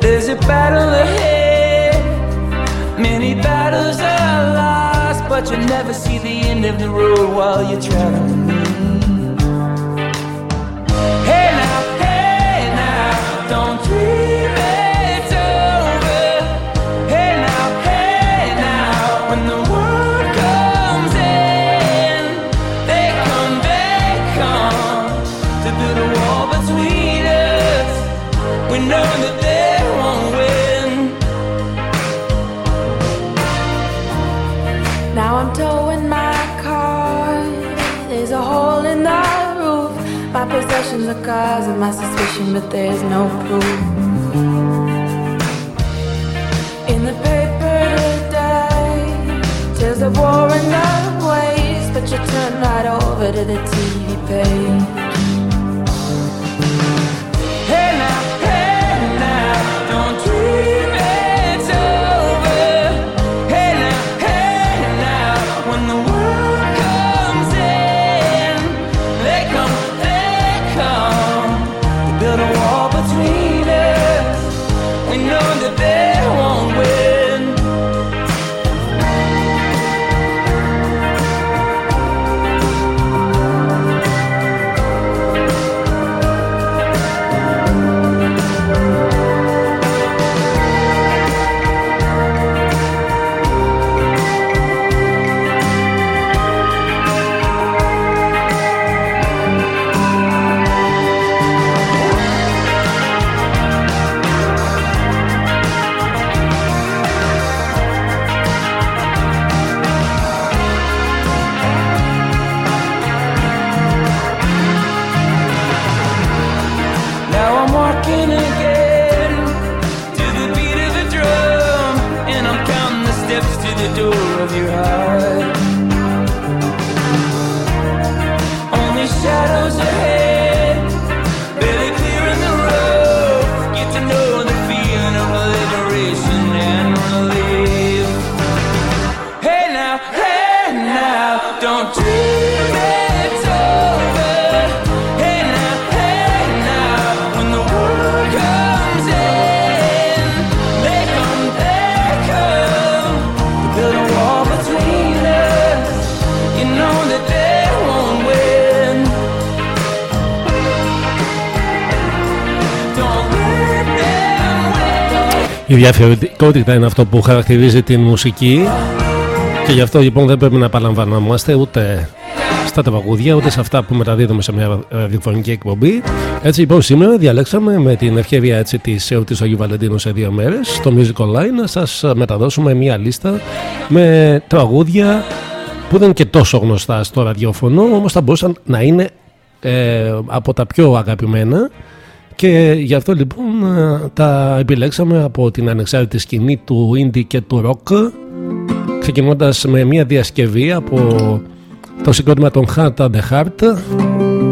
There's a battle ahead, many battles are lost, but you never see the end of the road while you're traveling. Cause of my suspicion, but there's no proof. In the war and the waste, but you turn right over to the TV page. Η διαφορετικότητα είναι αυτό που χαρακτηρίζει την μουσική και γι' αυτό λοιπόν δεν πρέπει να απαλαμβανόμαστε ούτε στα τραγούδια ούτε σε αυτά που μεταδίδουμε σε μια ραδιοφωνική εκπομπή. Έτσι λοιπόν σήμερα διαλέξαμε με την ευκαιρία έτσι της εορτής Αγίου Βαλεντίνου σε δύο μέρες στο Music Online να σας μεταδώσουμε μια λίστα με τραγούδια που δεν είναι και τόσο γνωστά στο ραδιόφωνο όμως θα μπορούσαν να είναι ε, από τα πιο αγαπημένα και γι' αυτό λοιπόν ε, τα επιλέξαμε από την ανεξάρτητη σκηνή του indie και του rock ξεκινώντας με μια διασκευή από το συγκρότημα των Heart and the Heart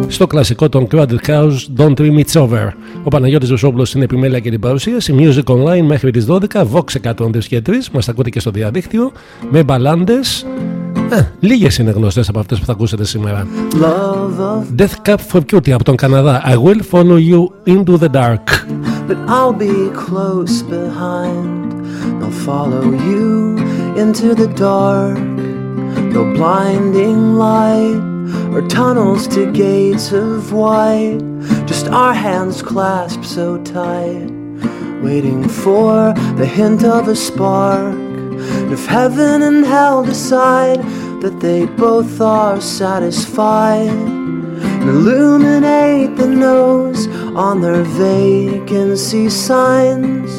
στο κλασικό των Crowded House Don't Dream It's Over. Ο Παναγιώτης Βεσόπουλος στην επιμέλεια και την παρουσίαση Music Online μέχρι τις 12 Vox 103 και 3 μας ακούτε και στο διαδίκτυο με μπαλάντες Λίγε είναι γνωστέ από αυτέ που θα ακούσετε σήμερα. Love. Death Cab for Cutie από τον Καναδά. I will follow you into the dark. But I'll be close behind. I'll follow you into the dark. No blinding light or tunnels to gates of white. Just our hands clasped so tight. Waiting for the hint of a spark. If heaven and hell decide that they both are satisfied and illuminate the nose on their vacancy signs.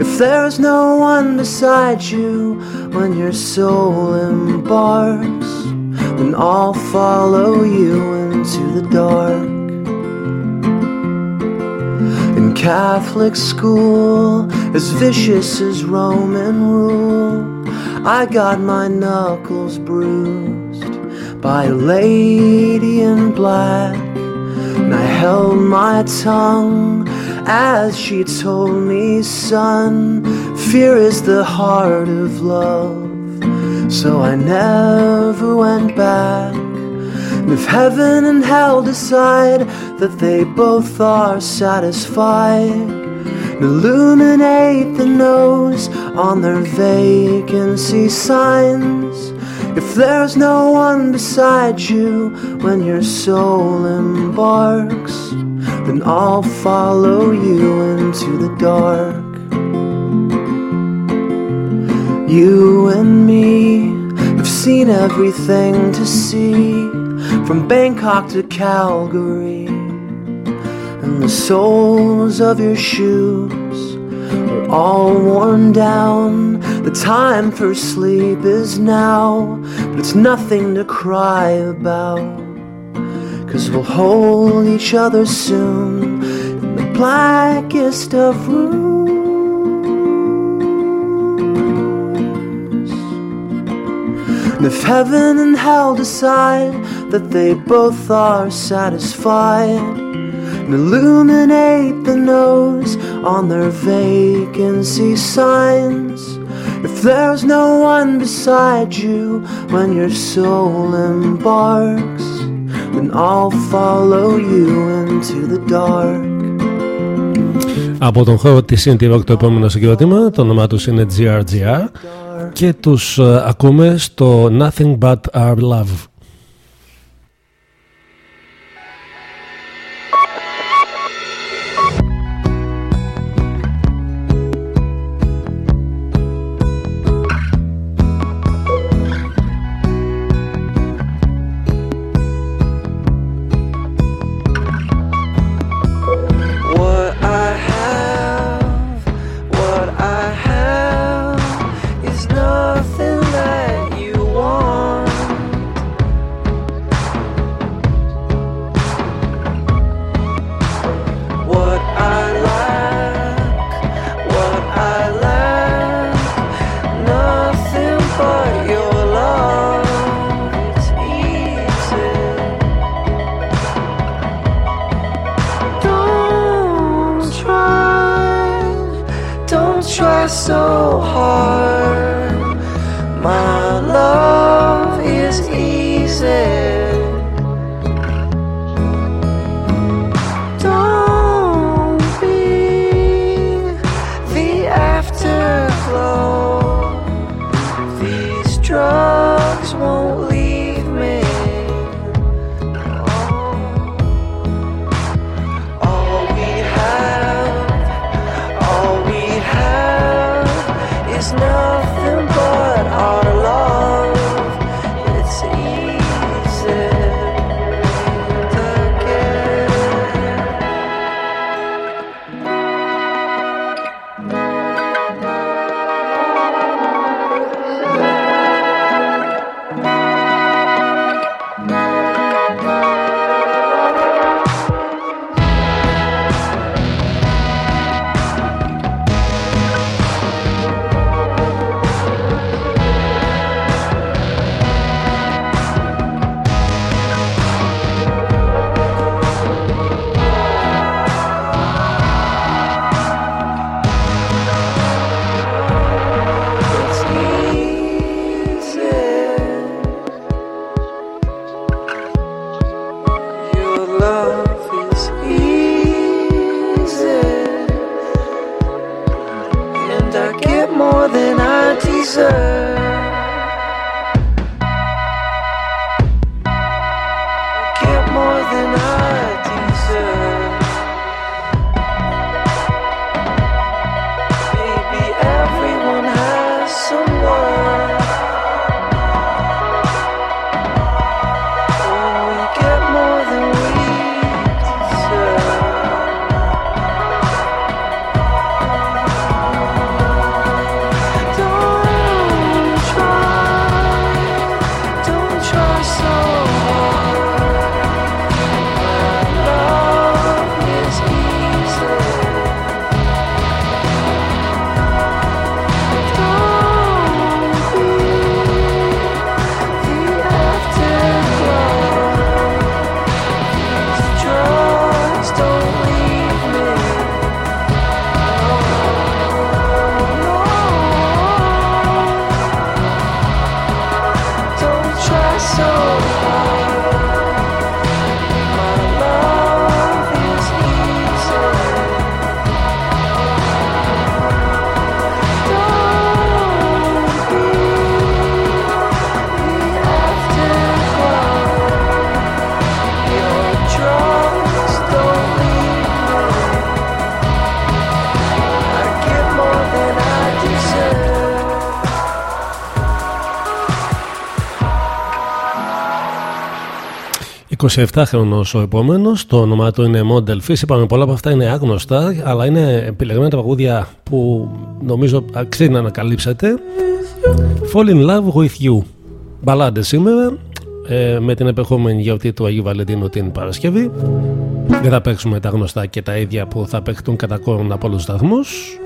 If there's no one beside you when your soul embarks, then I'll follow you into the dark. Catholic school, as vicious as Roman rule, I got my knuckles bruised by a lady in black. And I held my tongue as she told me, son, fear is the heart of love. So I never went back. If heaven and hell decide that they both are satisfied, illuminate the nose on their vacancy signs. If there's no one beside you when your soul embarks, then I'll follow you into the dark. You and me have seen everything to see from Bangkok to Calgary. And the soles of your shoes are all worn down. The time for sleep is now, but it's nothing to cry about. Cause we'll hold each other soon in the blackest of rooms. And if heaven and hell decide that they both are satisfied, and illuminate the nose on their vacancy signs. If there's no one beside you when your soul embarks, then I'll follow you into the dark. Από τον χώρο της Synthie Rock το επόμενο συγκρότημα, το όνομά τους είναι GRGR και τους ε, ακούμε στο Nothing But Our Love. 27χρονο ο επόμενος. Το όνομά του είναι Model Fish. Είπαμε πολλά από αυτά είναι άγνωστα, αλλά είναι επιλεγμένα τα παγούδια που νομίζω αξίζει να ανακαλύψετε. Fall in love with you. Μπαλάντες σήμερα ε, με την επερχόμενη γιορτή του Αγίου Βαλεντίνου την Παρασκευή. Δεν θα παίξουμε τα γνωστά και τα ίδια που θα παίχτουν κατά κόρον από όλους τους σταθμούς.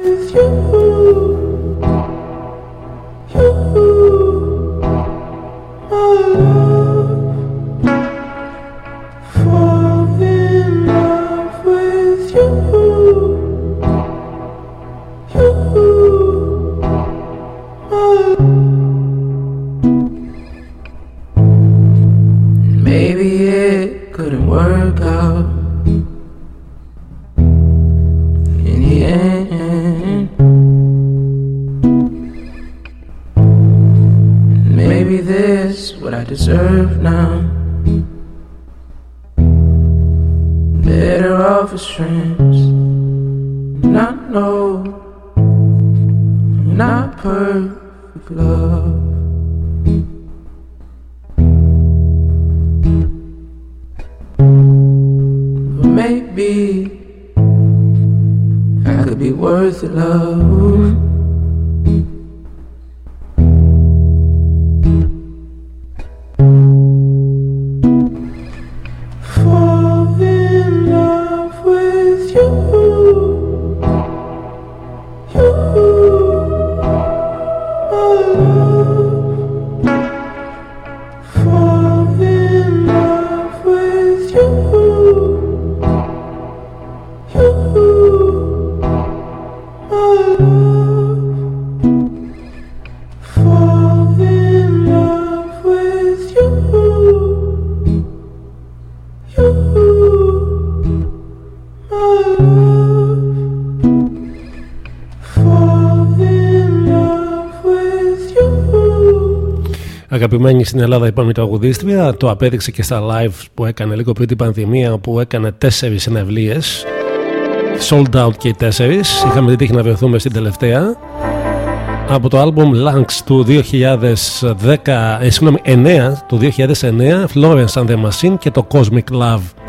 Στην Ελλάδα είπαμε η τραγουδίστρια, το απέδειξε και στα live που έκανε λίγο πριν την πανδημία που έκανε τέσσερις συνευλίες. Sold out και οι τέσσερις. Είχαμε την τύχη να βρεθούμε στην τελευταία. Από το album Lungs του 2010 ε, συγγνώμη, 9 του 2009 Florence and the Machine και το Cosmic Love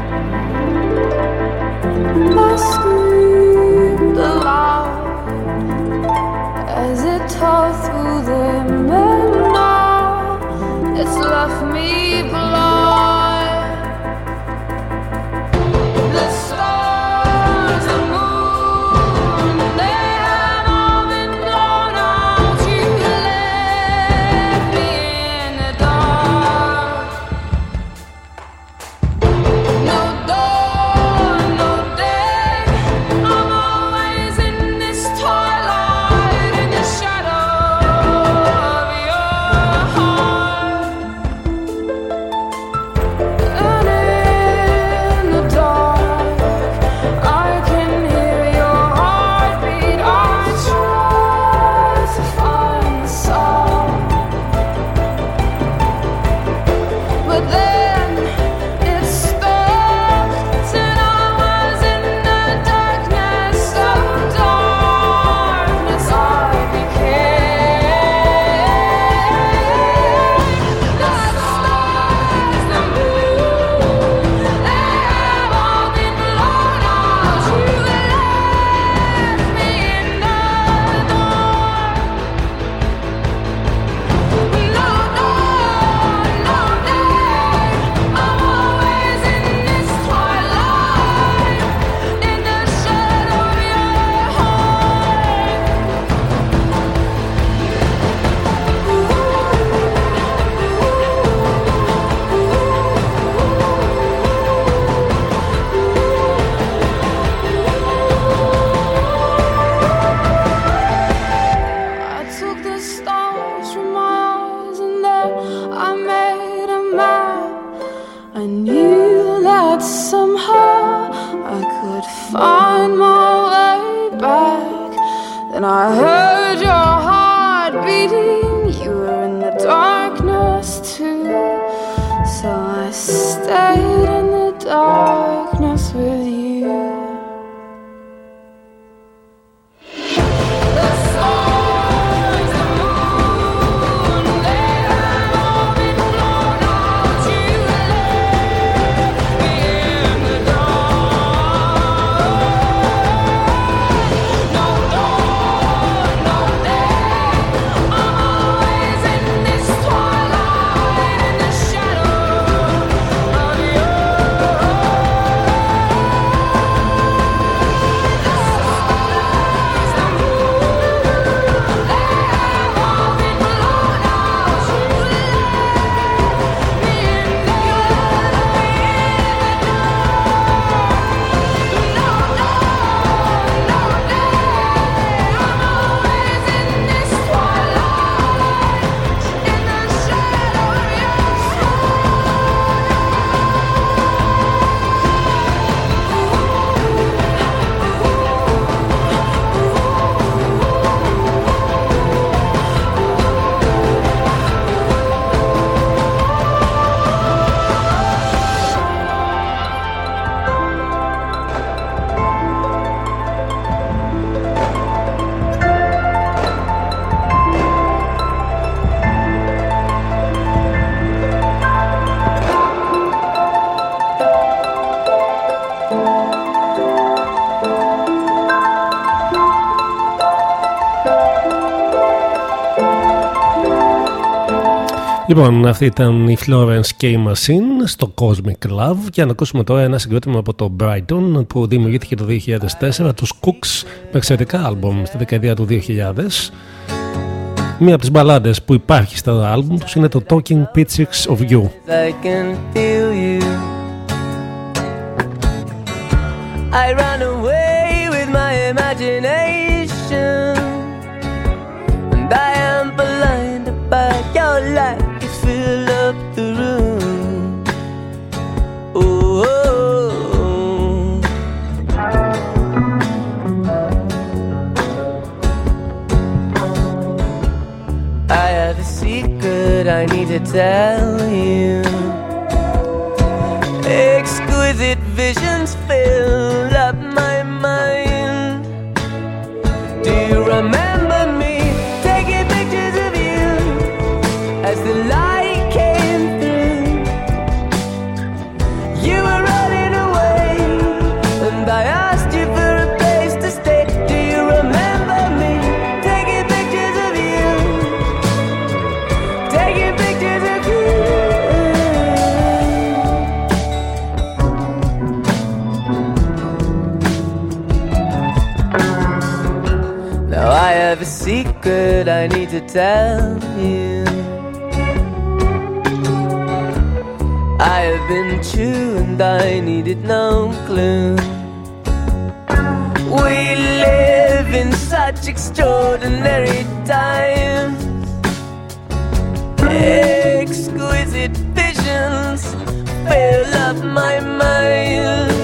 Λοιπόν, αυτή ήταν η Florence K. Machine στο Cosmic Love και να ακούσουμε τώρα ένα συγκρότημα από το Brighton που δημιουργήθηκε το 2004, τους Cooks, με εξαιρετικά άλμπομ στη δεκαετία του 2000. Μία από τις μπαλάντες που υπάρχει στα άλμπουμ τους είναι το Talking Pictures of You. I can feel you. I run away with my imagination, I need to tell you. Exquisite visions fill up my have a secret I need to tell you. I have been true and I needed no clue. We live in such extraordinary times. Exquisite visions fill up my mind.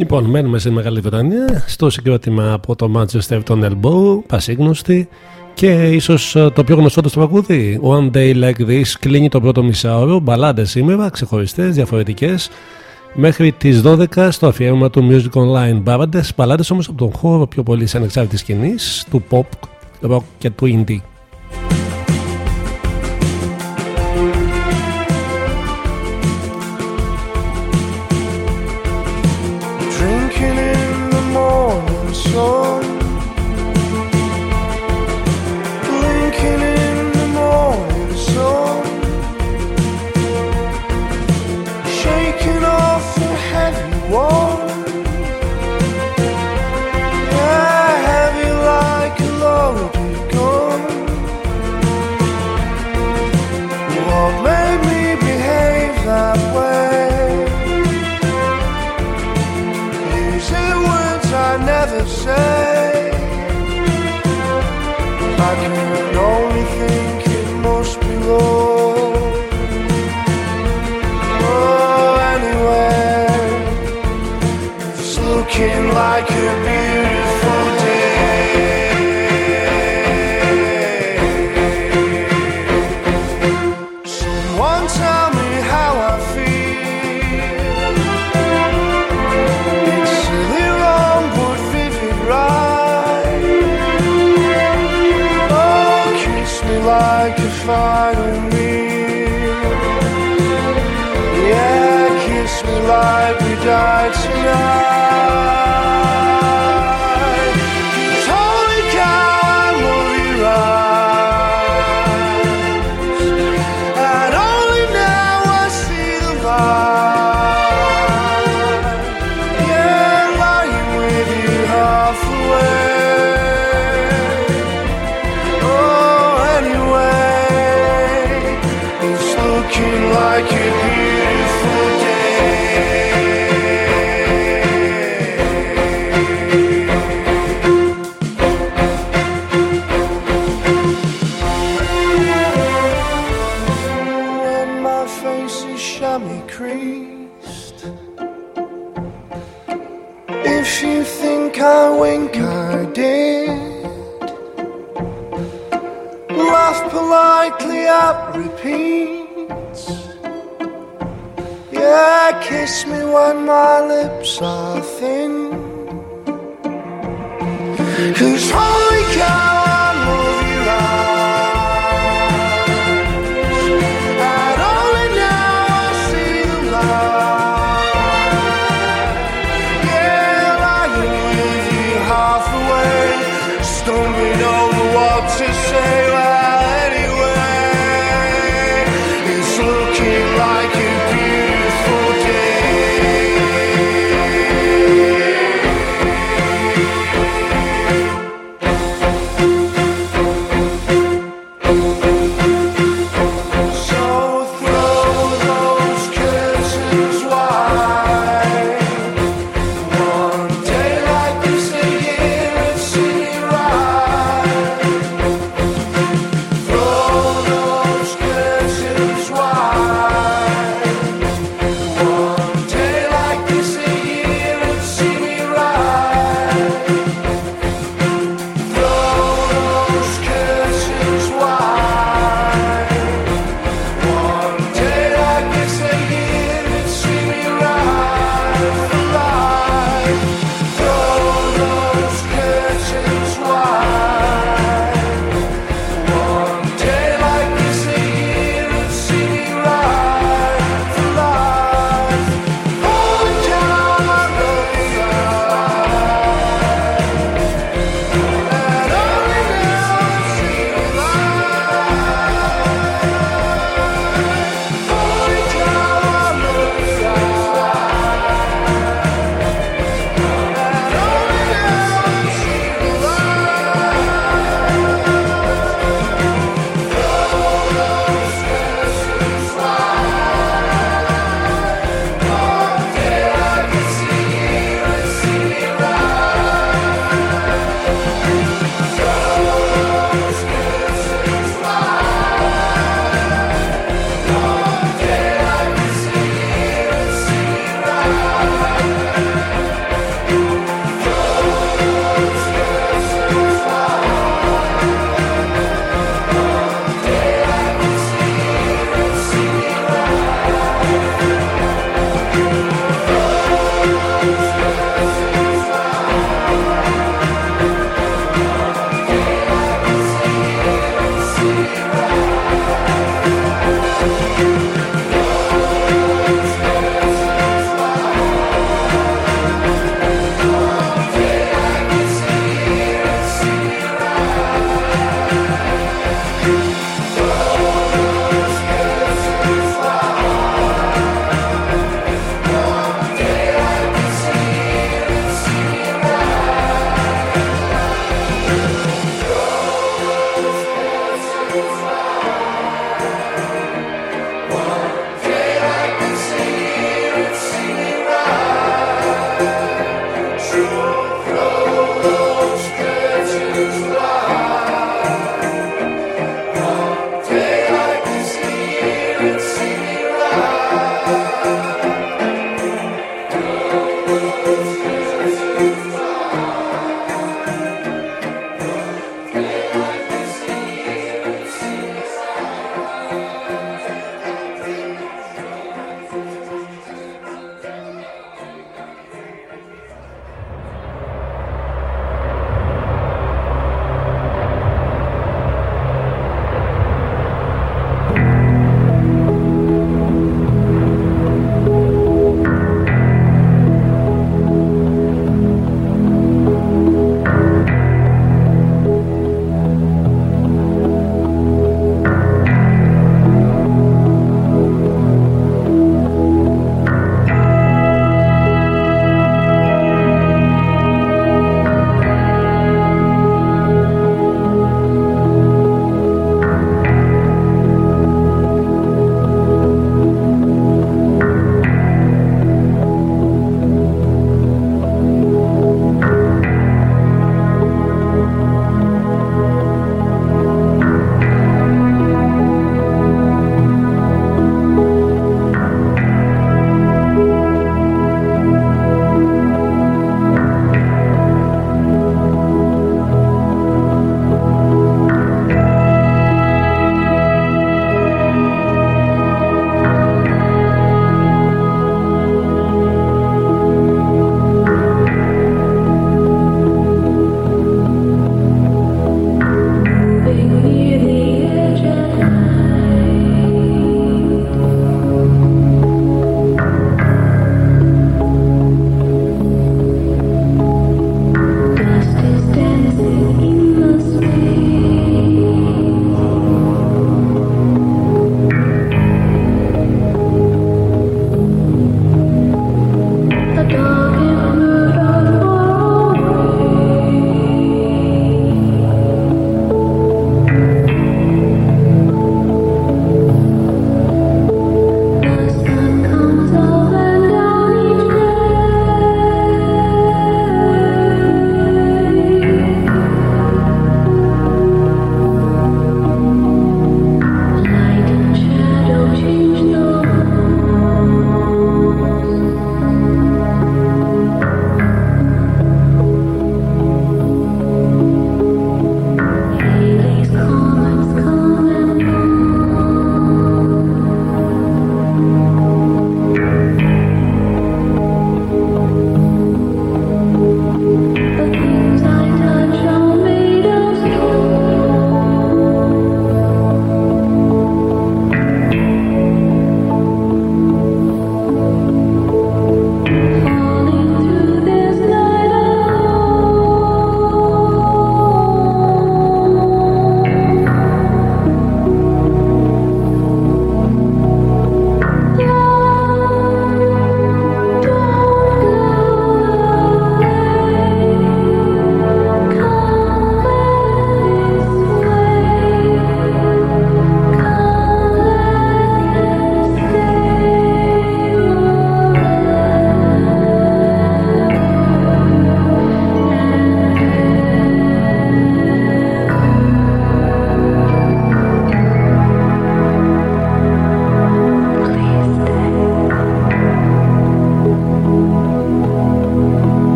Λοιπόν, μένουμε στη Μεγάλη Βρετανία, στο συγκρότημα από το Manchester των Elbow, πασίγνωστη και ίσως ε, το πιο γνωστό του τραγούδι. One Day Like This κλείνει το πρώτο μισάωρο, μπαλάντες σήμερα, ξεχωριστές, διαφορετικές, μέχρι τις 12 στο αφιέρωμα του Music Online. Μπαλάντες, μπαλάντες όμως από τον χώρο πιο πολύ της ανεξάρτητης σκηνής, του pop, rock και του indie.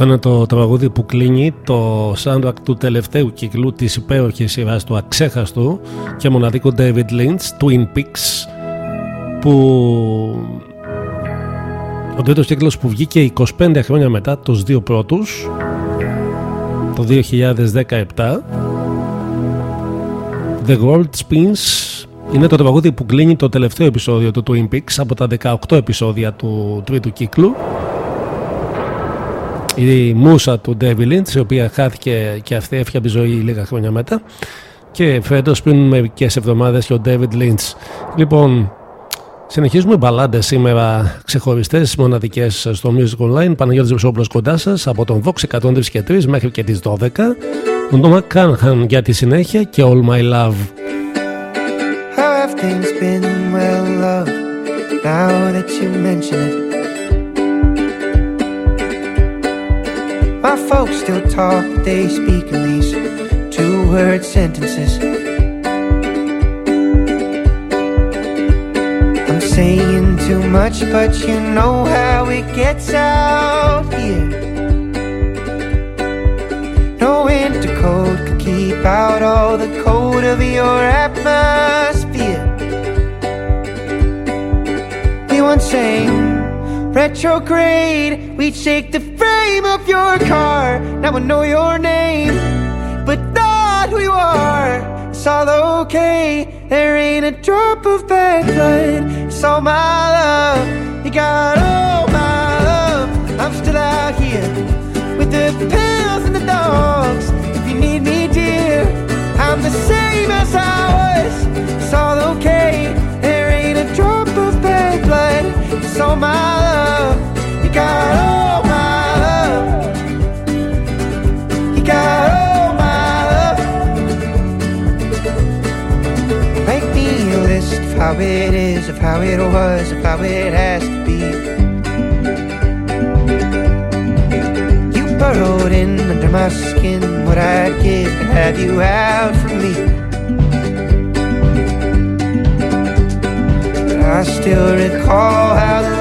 Αυτό είναι το τραγούδι που κλείνει το soundtrack του τελευταίου κύκλου της υπέροχης σειράς του αξέχαστου και μοναδικού David Lynch, Twin Peaks που ο τρίτος κύκλος που βγήκε 25 χρόνια μετά τους δύο πρώτους το 2017 The World Spins είναι το τραγούδι που κλείνει το τελευταίο επεισόδιο του Twin Peaks από τα 18 επεισόδια του τρίτου κύκλου η μουσα του David Lynch η οποία χάθηκε και αυτή έφυγε από τη ζωή λίγα χρόνια μετά και φέτος πριν μερικές εβδομάδες και ο David Lynch λοιπόν Συνεχίζουμε μπαλάντες σήμερα ξεχωριστές, μοναδικές στο Music Online. Παναγιώτης Βεσόπουλο κοντά σας από τον Vox 103 και 3 μέχρι και τις 12. Ονόμα Κάνχαν για τη συνέχεια και All My Love. How have things been; Well loved now that you mention it? Folks still talk, they speak in these two word sentences. I'm saying too much, but you know how it gets out here. No winter cold could keep out all the cold of your atmosphere. We once sang retrograde, we'd shake the frame of your car. Now I know your name, but not who you are. It's all okay. There ain't a drop of bad blood. It's all my love. You got all my love. I'm still out here with the pills and the dogs. If you need me, dear, I'm the same as I was. It's all okay. There ain't a drop of bad blood. It's all my how it is, of how it was, of how it has to be. You burrowed in under my skin what I'd give to have you out from me. But I still recall how the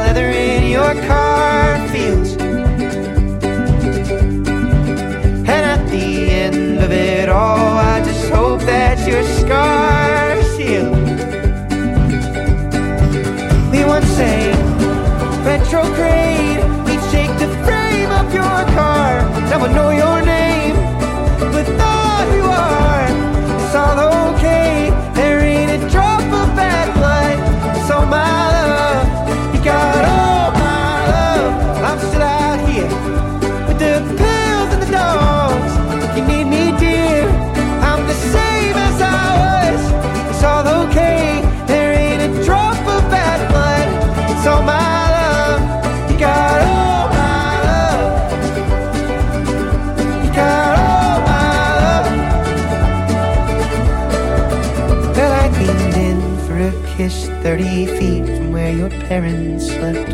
where your parents slept.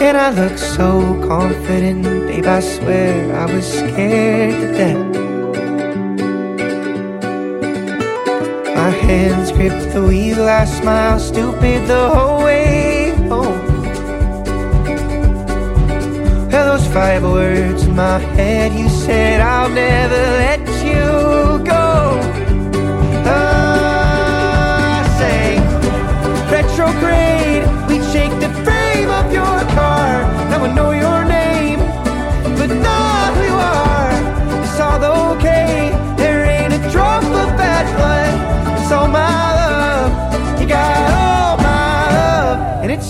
And I looked so confident, babe, I swear I was scared to death. My hands gripped the wheel, I smiled stupid the whole way home. Well, those five words in my head, you said I'll never let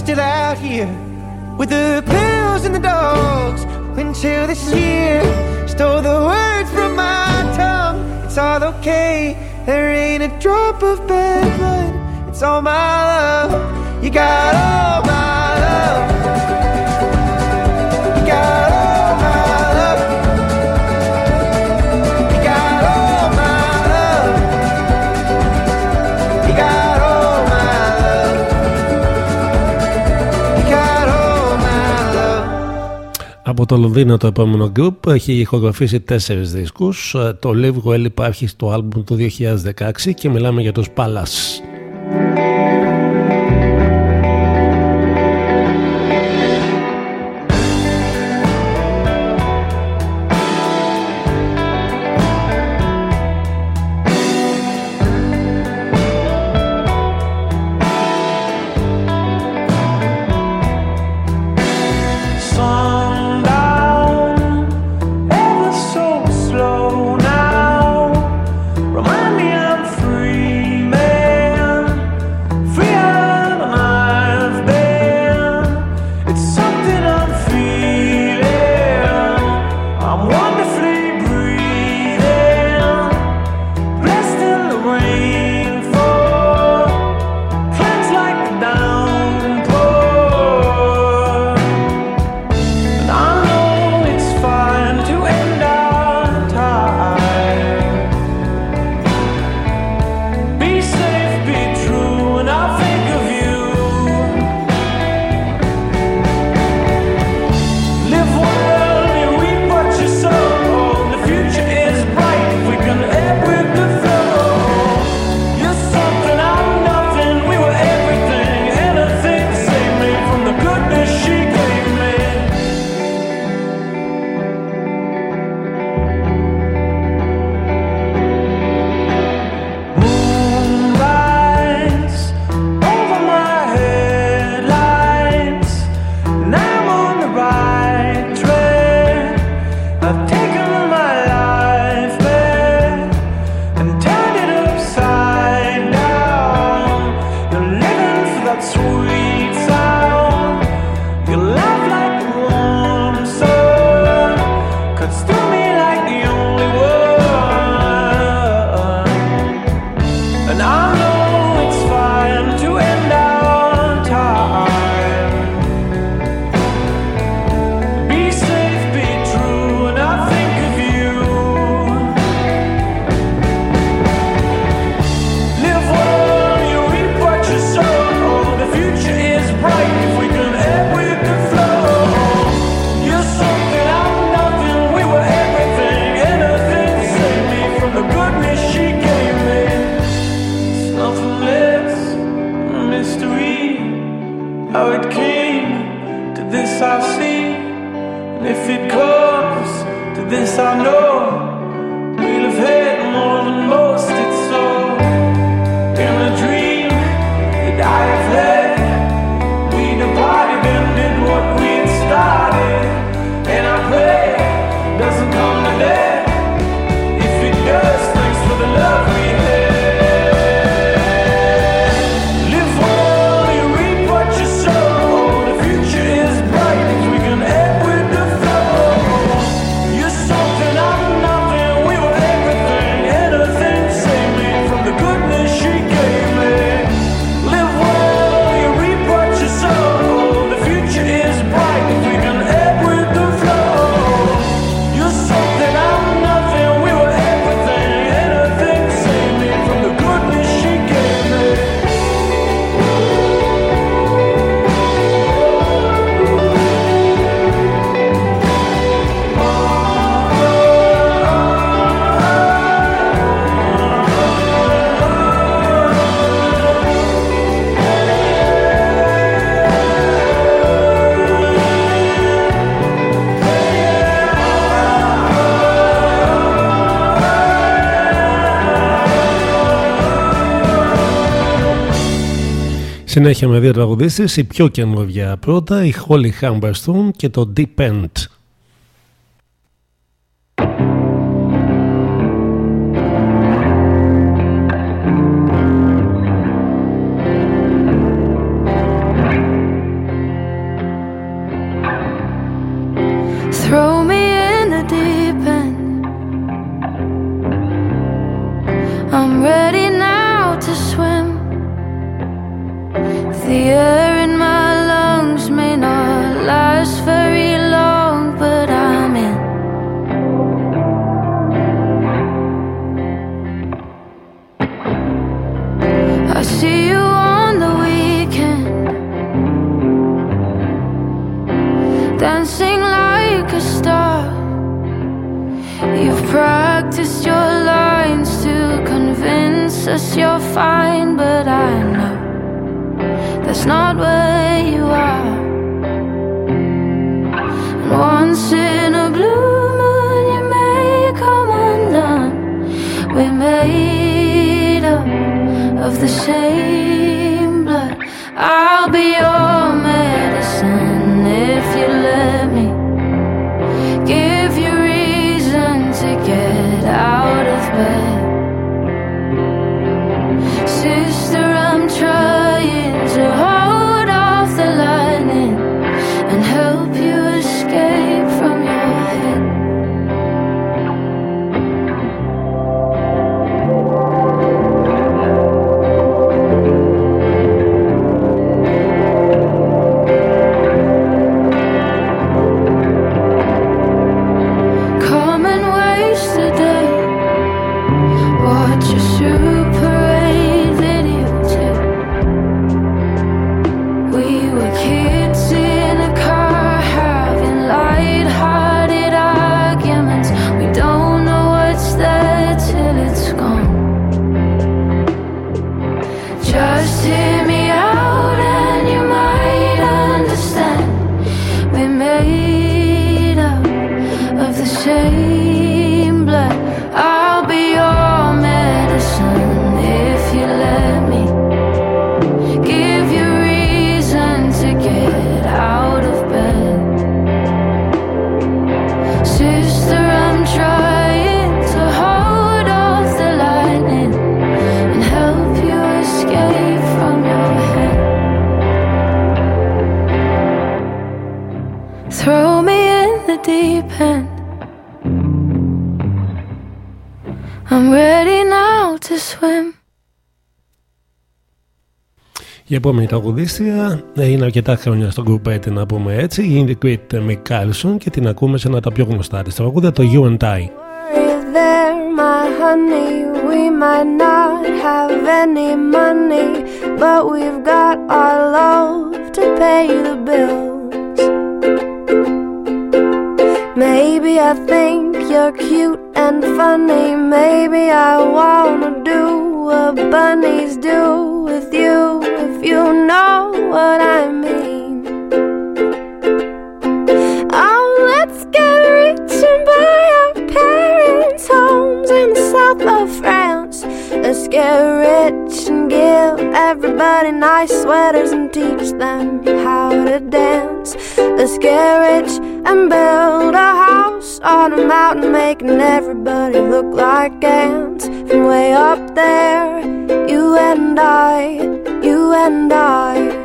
still out here with the pills and the dogs. Until this year stole the words from my tongue. It's all okay, there ain't a drop of bad blood. It's all my love, you got all Από το Λονδίνο το επόμενο group έχει ηχογραφήσει τέσσερις δίσκους. Ε, Το Live Well υπάρχει στο άλμπουμ του 2016 και μιλάμε για τους Palace. Συνέχεια με δύο τραγουδίστες, η πιο καινούργια πρώτα, η Holy Humberstone και το Deep End. επόμενη τραγουδίστρια. Ε, είναι αρκετά χρόνια στο group έτσι να πούμε έτσι. Η Indie μικάλσον και την ακούμε σε ένα τα πιο γνωστά της τραγούδια το You and I. You're cute and funny I wanna do do you know what I mean. Oh, let's get rich and buy our parents' homes in the south of France. Let's get rich and give everybody nice sweaters and teach them how to dance. Let's get rich and build a house on a mountain, making everybody look like ants. From way up there, you and I, you and I.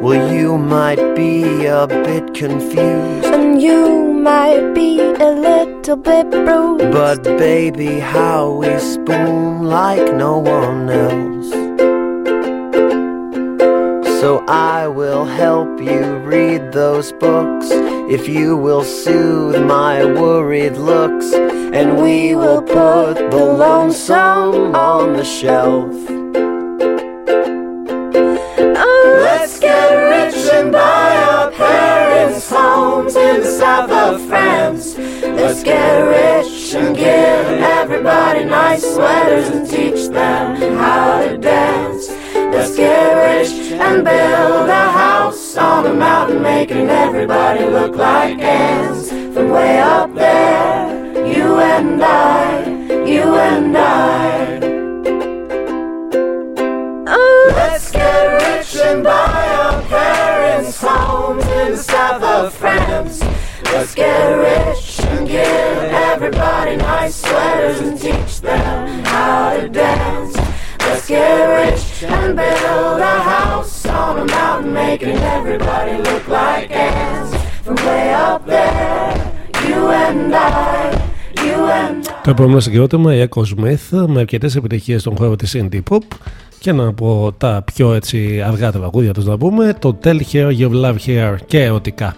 Well, you might be a bit confused. And you might be a little bit bruised. But baby, how we spoon like no one else. So I will help you read those books if you will soothe my worried looks. And we will put the lonesome on the shelf. Let's get rich and buy our parents' homes in the south of France. Let's get rich and give everybody nice sweaters and teach them how to dance. Let's get rich and build a house on a mountain, making everybody look like ants. From way up there, you and I, you and I. Oh, let's get rich and buy our parents' homes in the south of France. Let's get rich and give everybody nice sweaters and teach them how to dance. Let's get rich and build a house on a mountain, making everybody look like ants. From way up there, you and I, you and I. Το επόμενο συγκρότημα η Echo Smith με αρκετές επιτυχίες στον χώρο της indie pop και ένα από τα πιο έτσι αργά τα τραγούδια τους να πούμε το Tell Her You Love Her και ερωτικά.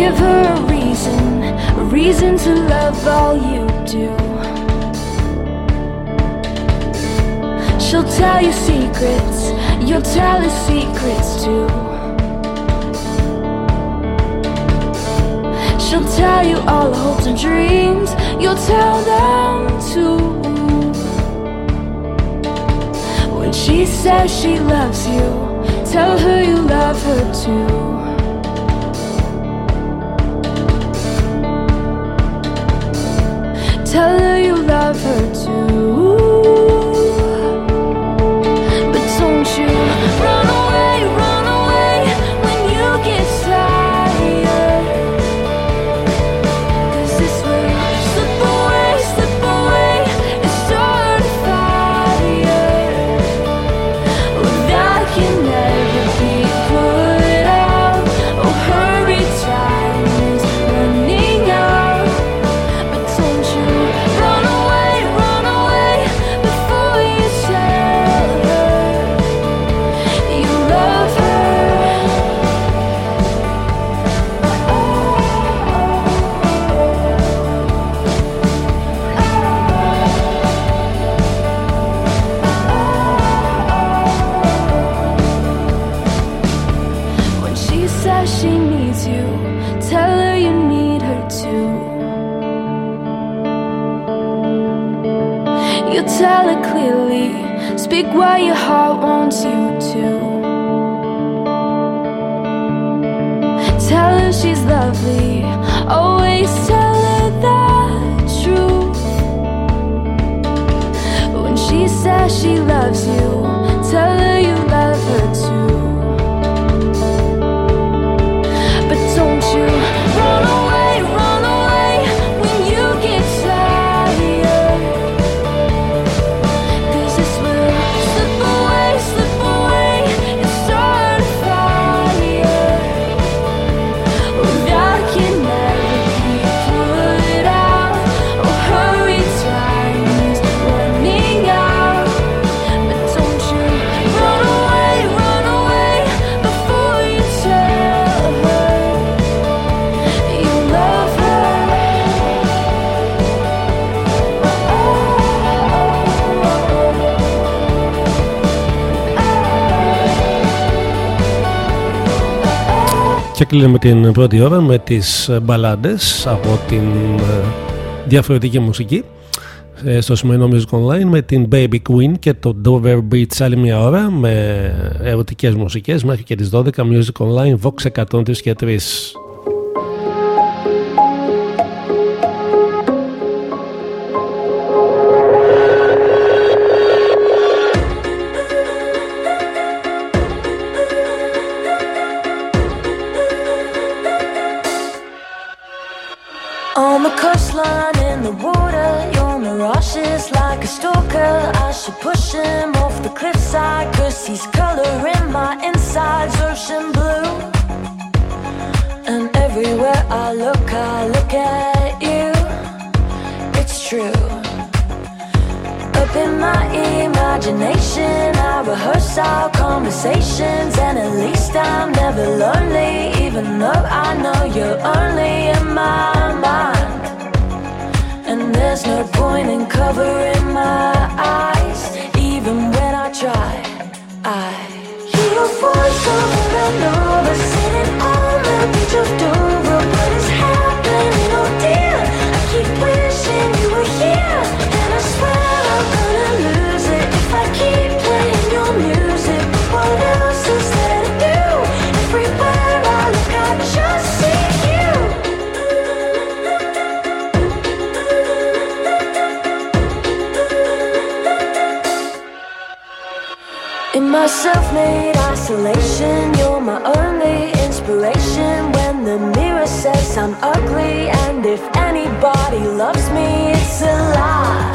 Give her a reason, a reason to love all you do. She'll tell you secrets, you'll tell her secrets too. She'll tell you all the hopes and dreams, you'll tell them too. When she says she loves you, tell her you love her too. Tell her you love her too. Κλείνουμε την πρώτη ώρα με τις μπαλάντες από την ε, διαφορετική μουσική ε, στο σημερινό Music Online με την Baby Queen και το Dover Beach άλλη μια ώρα με ερωτικές μουσικές μέχρι και τις 12 Music Online Vox 103 και 3. Cause he's coloring my insides ocean blue. And everywhere I look, I look at you. It's true. Up in my imagination, I rehearse our conversations, and at least I'm never lonely, even though I know you're only in my mind. And there's no point in covering my eyes, try. I hear your voice over and over, sitting on the beach of Dover. What is happening, oh dear? I keep wishing you were here, My self-made isolation, you're my only inspiration. When the mirror says I'm ugly, and if anybody loves me, it's a lie.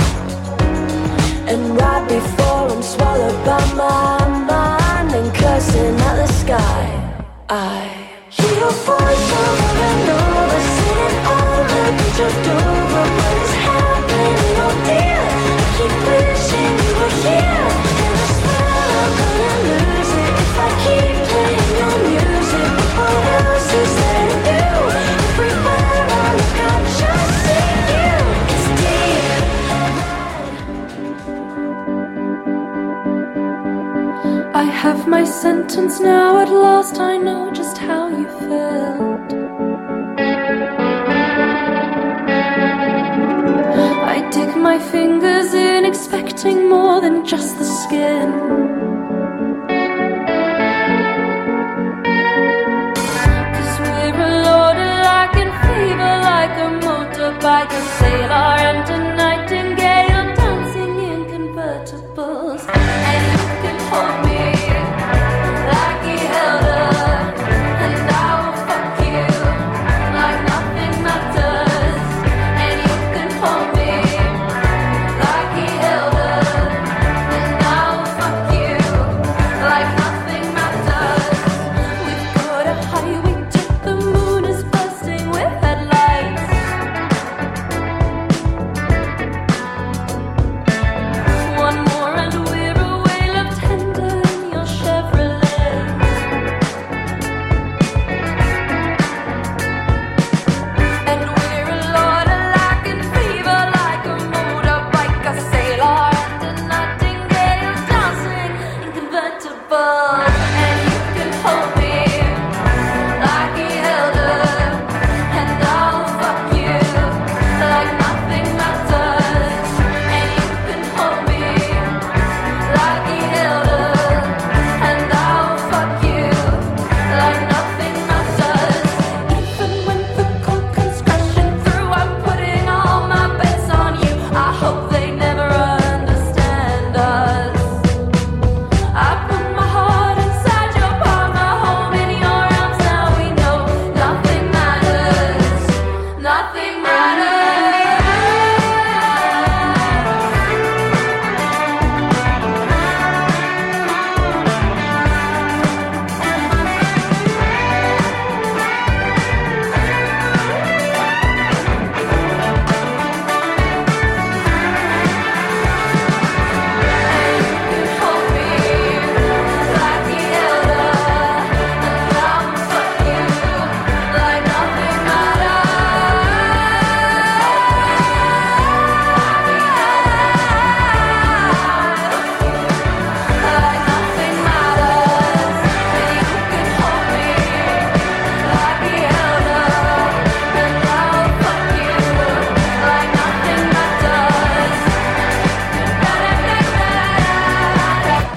And right before I'm swallowed by my mind and cursing at the sky, I hear your voice over and over, sitting on the beach of Dover. What is happening, oh dear? I keep wishing you were here, have my sentence now, at last I know just how you felt. I dig my fingers in, expecting more than just the skin. Cause we're a loaded like in fever, like a motorbike, a sailor and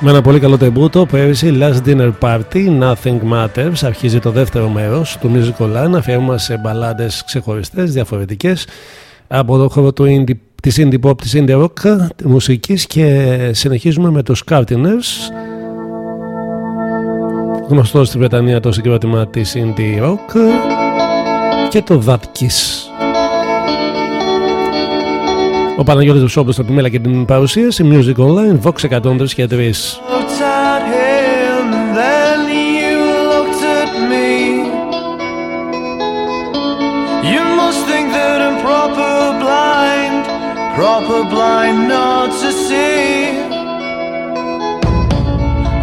με ένα πολύ καλό τεμπούτο πέρυσι Last Dinner Party Nothing Matters αρχίζει το δεύτερο μέρος του Musical Online αφιέρωμα σε μπαλάντες ξεχωριστές, διαφορετικές από το χώρο του indie, της indie pop, της indie rock μουσικής και συνεχίζουμε με τους Cartiners γνωστός στη Βρετανία το συγκρότημα της indie rock και το That ο Παναγιώτης Βουσόπουλος στα επιμέλα και την παρουσίαση. Music Online, Vox 103 και 3. Proper not to see.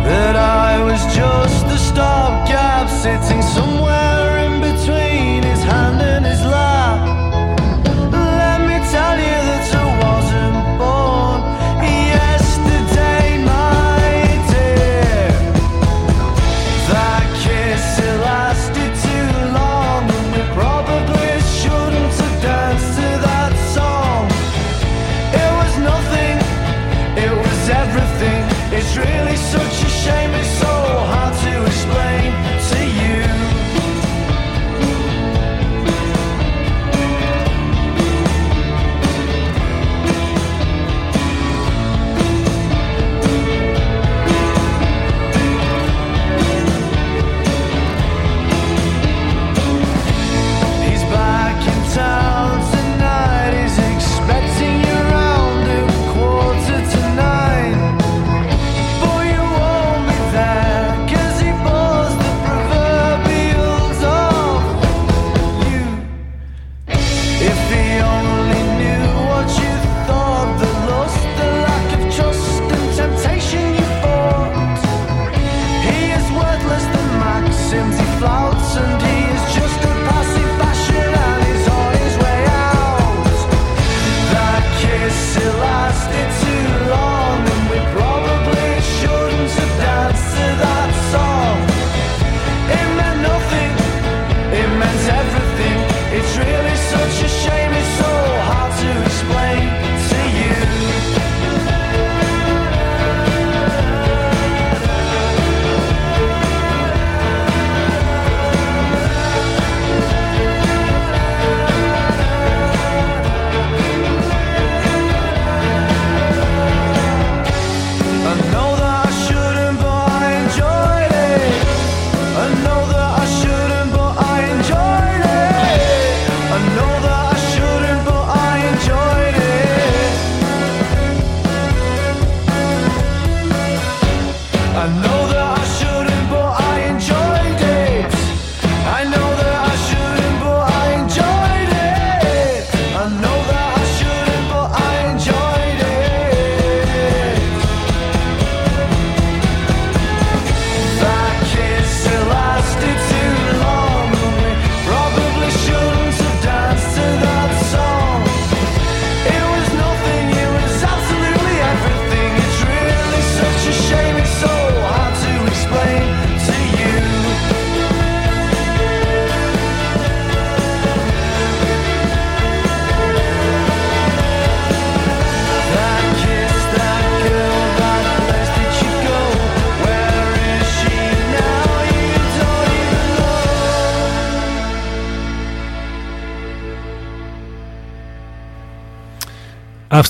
That I was just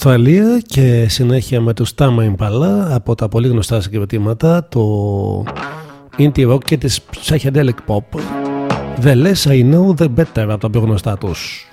Αυστραλία και συνέχεια με τους Tama Impala από τα πολύ γνωστά συγκριτήματα το indie rock και της psychedelic pop. The less I know the better από τα πιο γνωστά τους.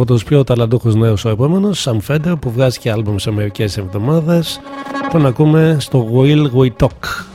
από τους πιο ταλαντούχους νέους ο επόμενος, Sam Fender, που βγάζει και άλμπομ σε μερικές εβδομάδες. Τον ακούμε στο Will We Talk.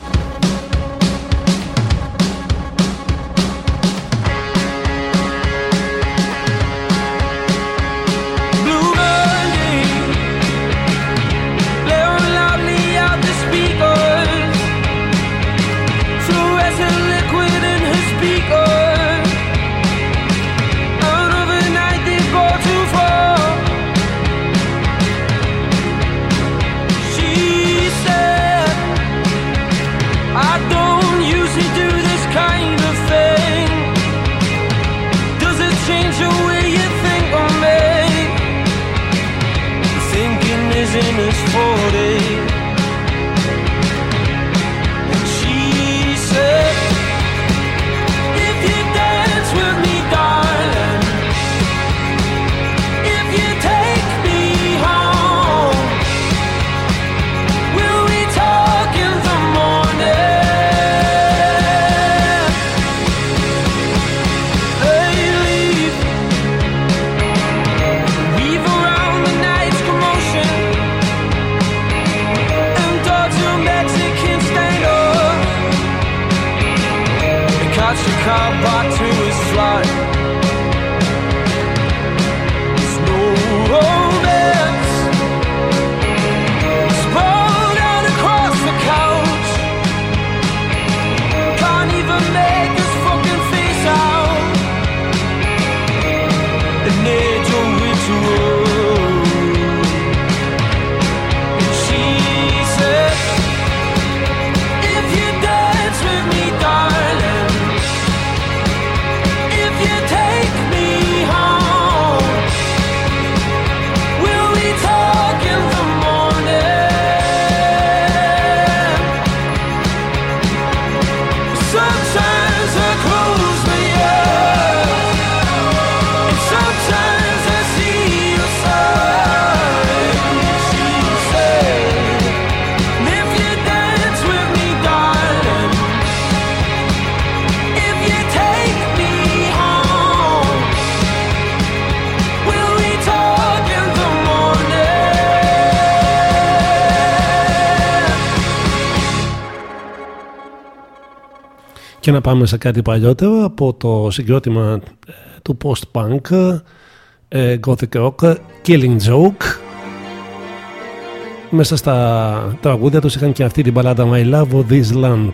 Και να πάμε σε κάτι παλιότερο από το συγκρότημα ε, του post-punk ε, Gothic Rock Killing Joke. Μέσα στα τραγούδια τους είχαν και αυτή την παλάτα My Love This Land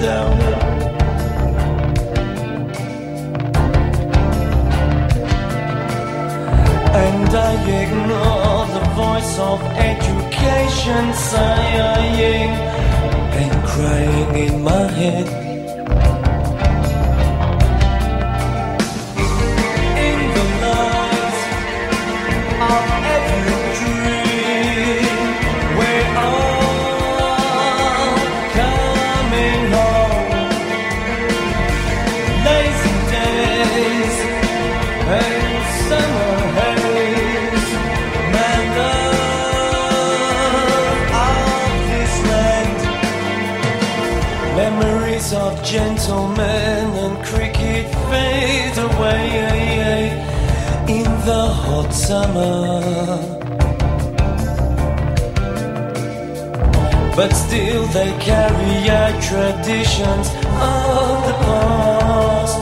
down. And I ignore the voice of education sighing and crying in my head. summer. But still, they carry our traditions of the past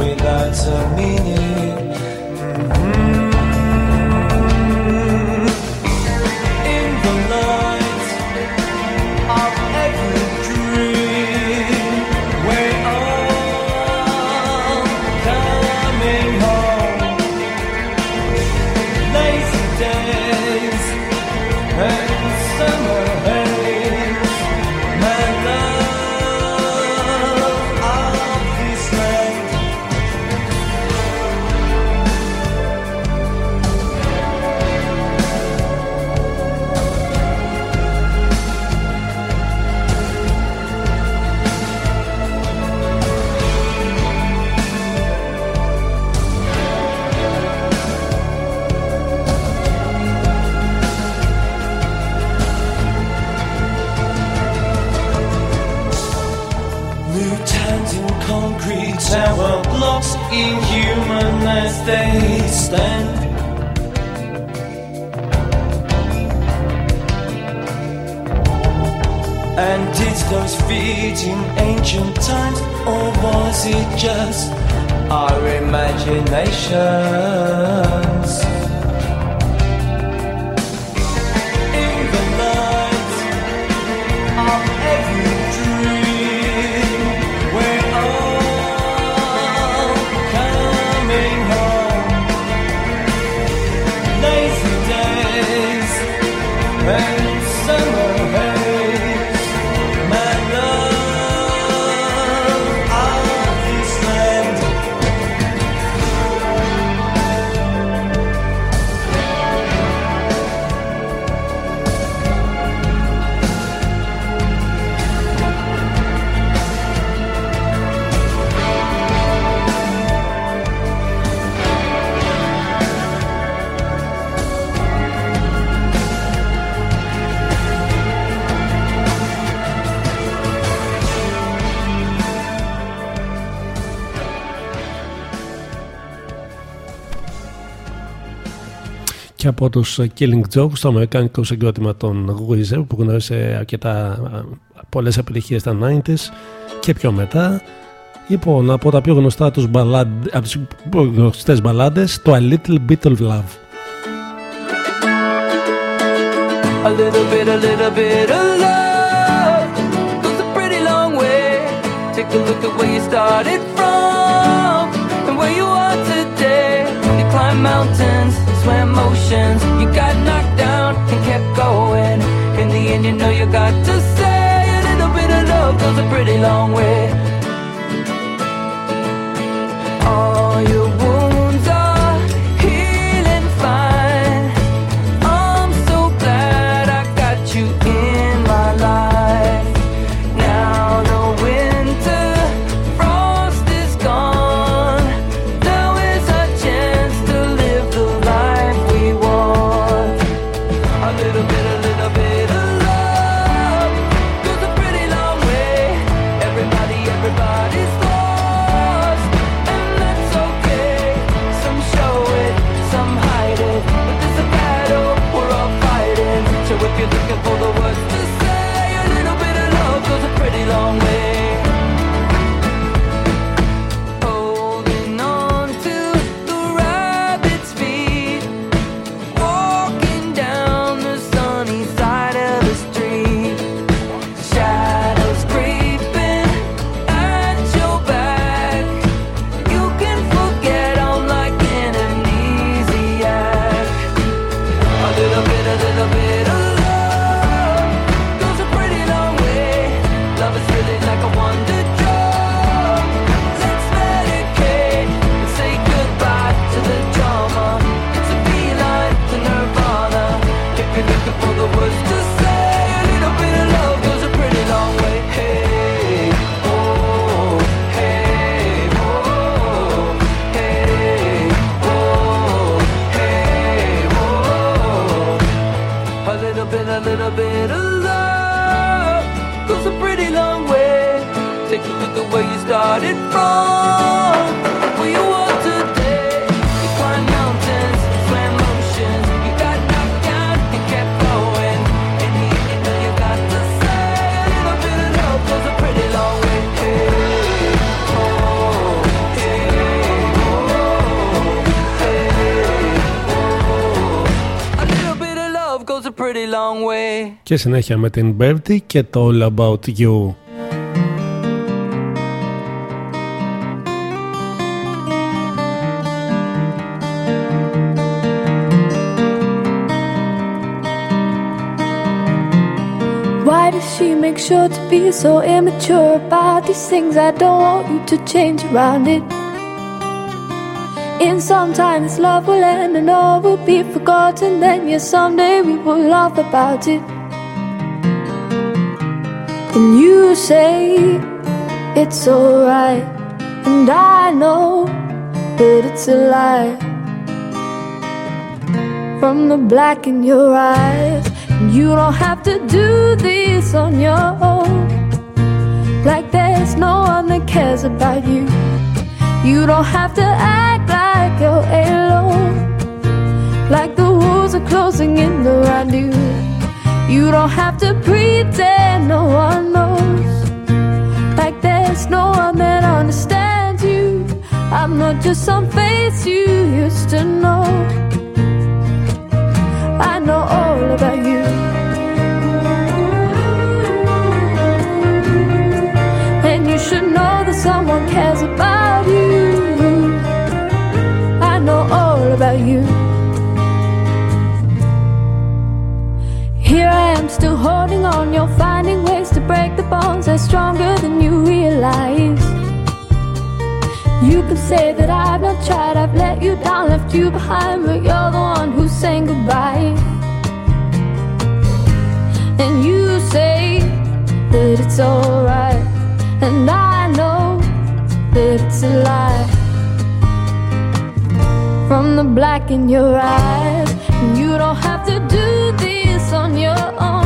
without a meaning. Και από τους Killing Jokes το αμερικάνικο συγκρότημα των Weezer που γνώρισε αρκετά πολλές επιτυχίες στα 90s και πιο μετά λοιπόν από τα πιο γνωστά τους μπαλάντ, από τις πιο γνωστές μπαλάντες το A Little Bit of Love A little bit, a little bit of love goes a pretty long way. Take a look at where you started from and where you are today. You climbed mountains, swam oceans, you got knocked down and kept going. In the end, you know you got to say a little bit of love goes a pretty long way. και συνέχεια με την Birdy και το All About You. Why does she make sure to be so immature about these things? I don't want you to change around it. In some time, this love will end and all will be forgotten. Then, yes, someday we will laugh about it. say it's alright, and I know that it's a lie. From the black in your eyes, and you don't have to do this on your own. Like there's no one that cares about you. You don't have to act like you're alone. Like the walls are closing in around you. You don't have to pretend no one to some face you used to know. I know all about you. And you should know that someone cares about you. I know all about you. Here I am still holding on, you're finding ways to break the bonds that's stronger than you realize. You can say that I've not tried, I've let you down, left you behind, but you're the one who's saying goodbye. And you say that it's alright, and I know that it's a lie. From the black in your eyes, and you don't have to do this on your own.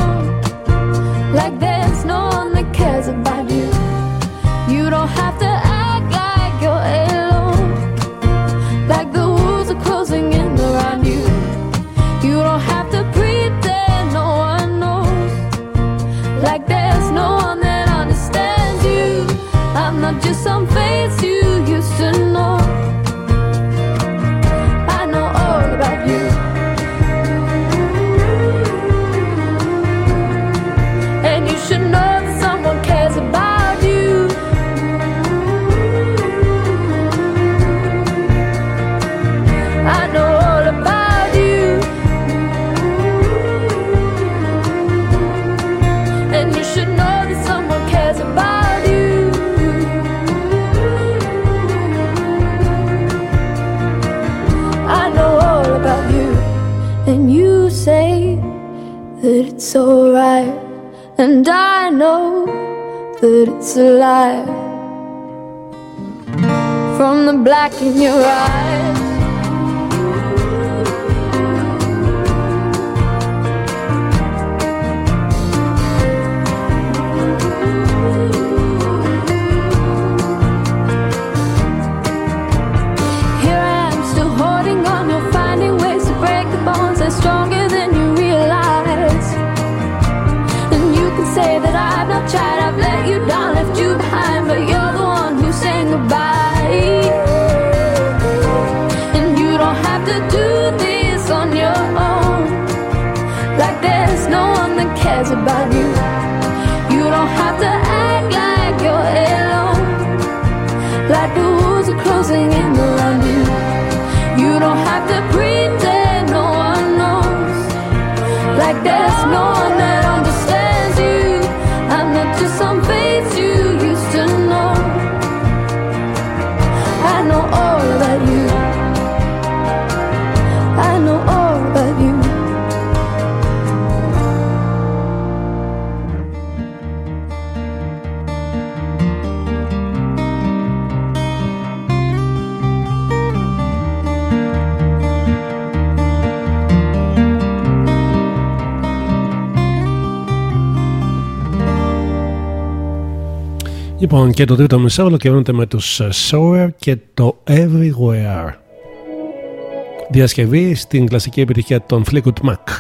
black in your eyes. Λοιπόν, και το τρίτο μισό ολοκληρώνεται με τους ε, Sower και το Everywhere. Διασκευή στην κλασική επιτυχία των Fleetwood Mac.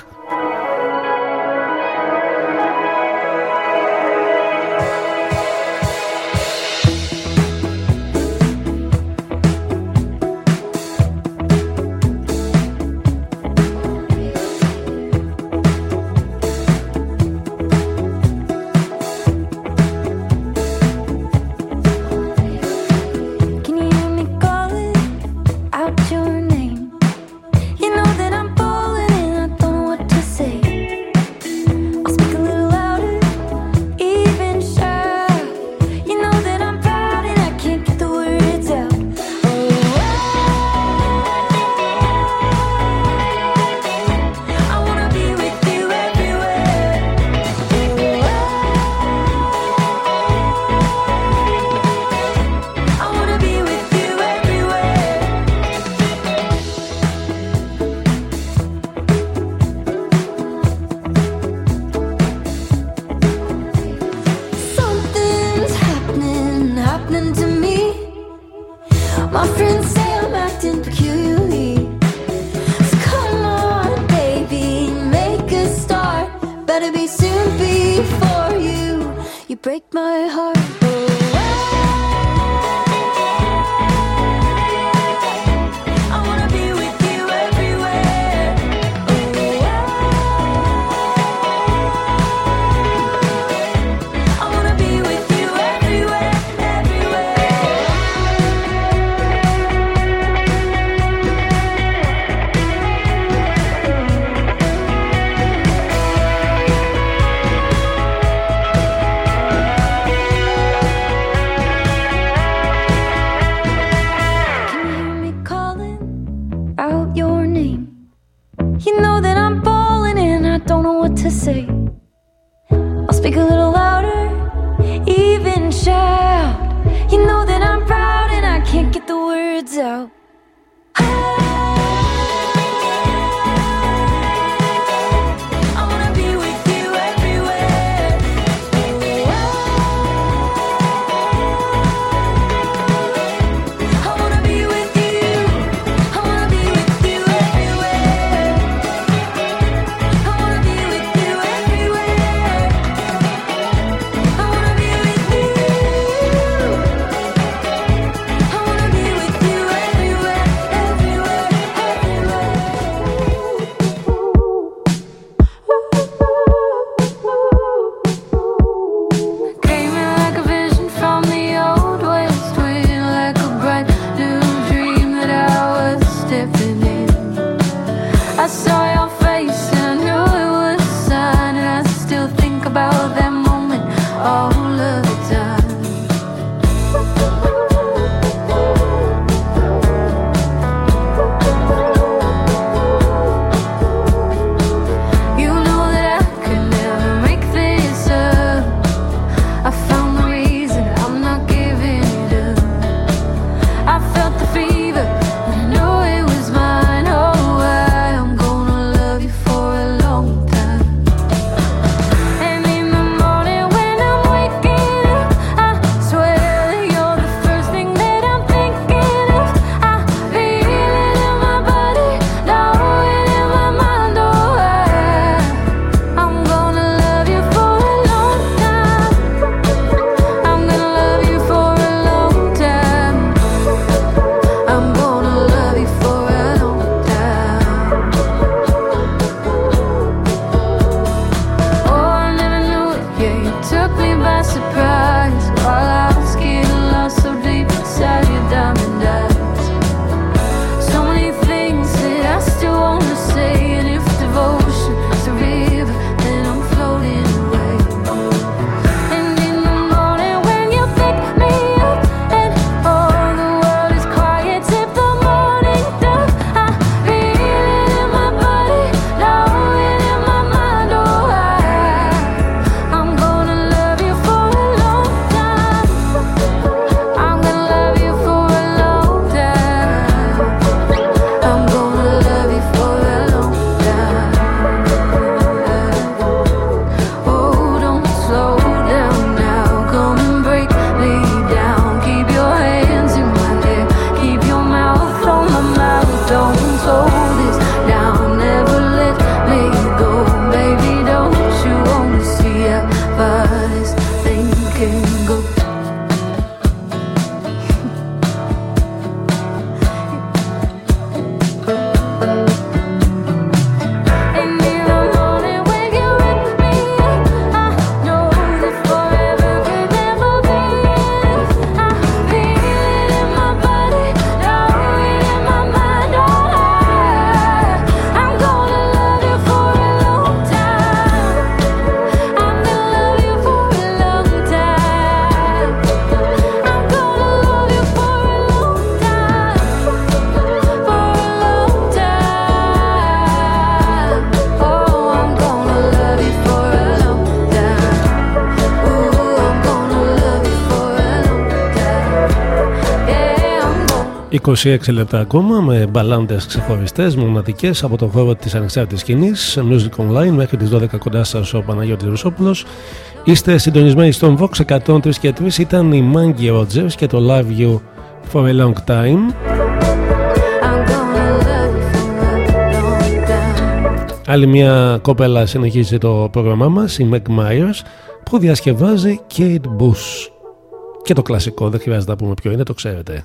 My friends say I'm acting peculiarly. So come on, baby, make a start. Better be soon before you you break my heart. 26 λεπτά ακόμα με μπαλάντες ξεχωριστές, μοναδικές από τον χώρο της ανεξάρτητης σκηνής. Music Online μέχρι τις 12 κοντά σα ο Παναγιώτη Ρουσόπουλος. Είστε συντονισμένοι στον Vox 103 και 3. Ήταν η Mangy Rogers και το Love You for a Long Time. Άλλη μια κόπελα συνεχίζει το πρόγραμμά μας η Meg Myers, που διασκευάζει Kate Bush. Και το κλασικό, δεν χρειάζεται να πούμε ποιο είναι, το ξέρετε.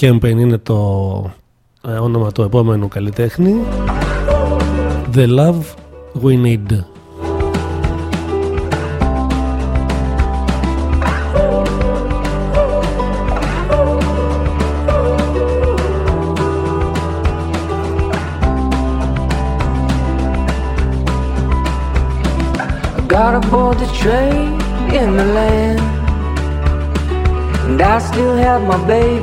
Campaign είναι το ε, όνομα του επόμενου καλλιτέχνη. The Love We Need. got aboard the.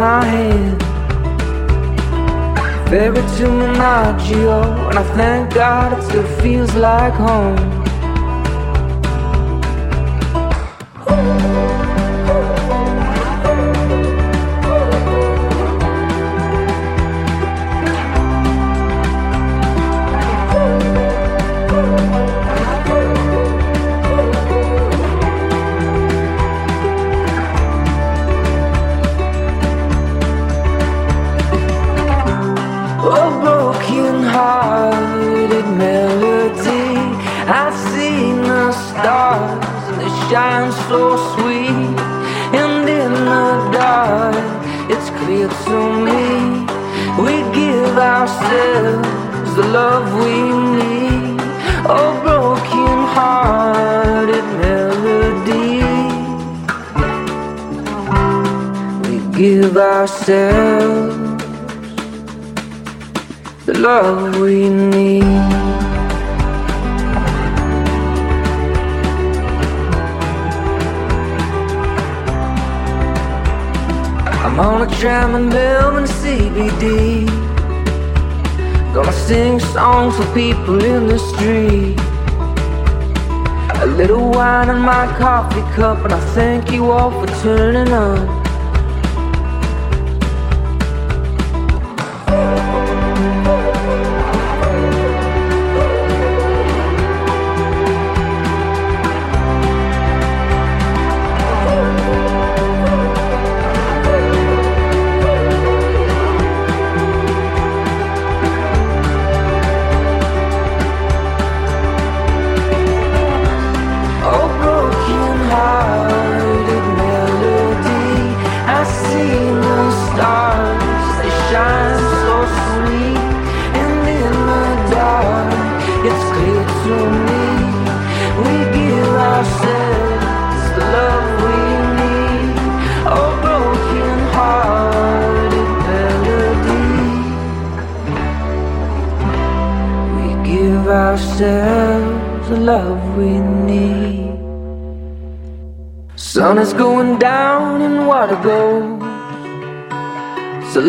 my head. Favorite to Menaggio, and I thank God it still feels like home. people in the street. A little wine in my coffee cup, and I thank you all for turning up.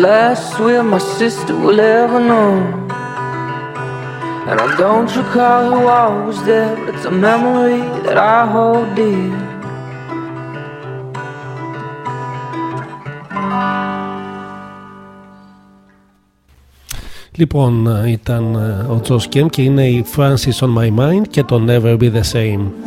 last will my sister will ever know. And I don't recall who I was there, but it's a memory that I hold dear. Λοιπόν, ήταν ο Τζος Κέμ και είναι η Francis on my mind και το Never Be The Same.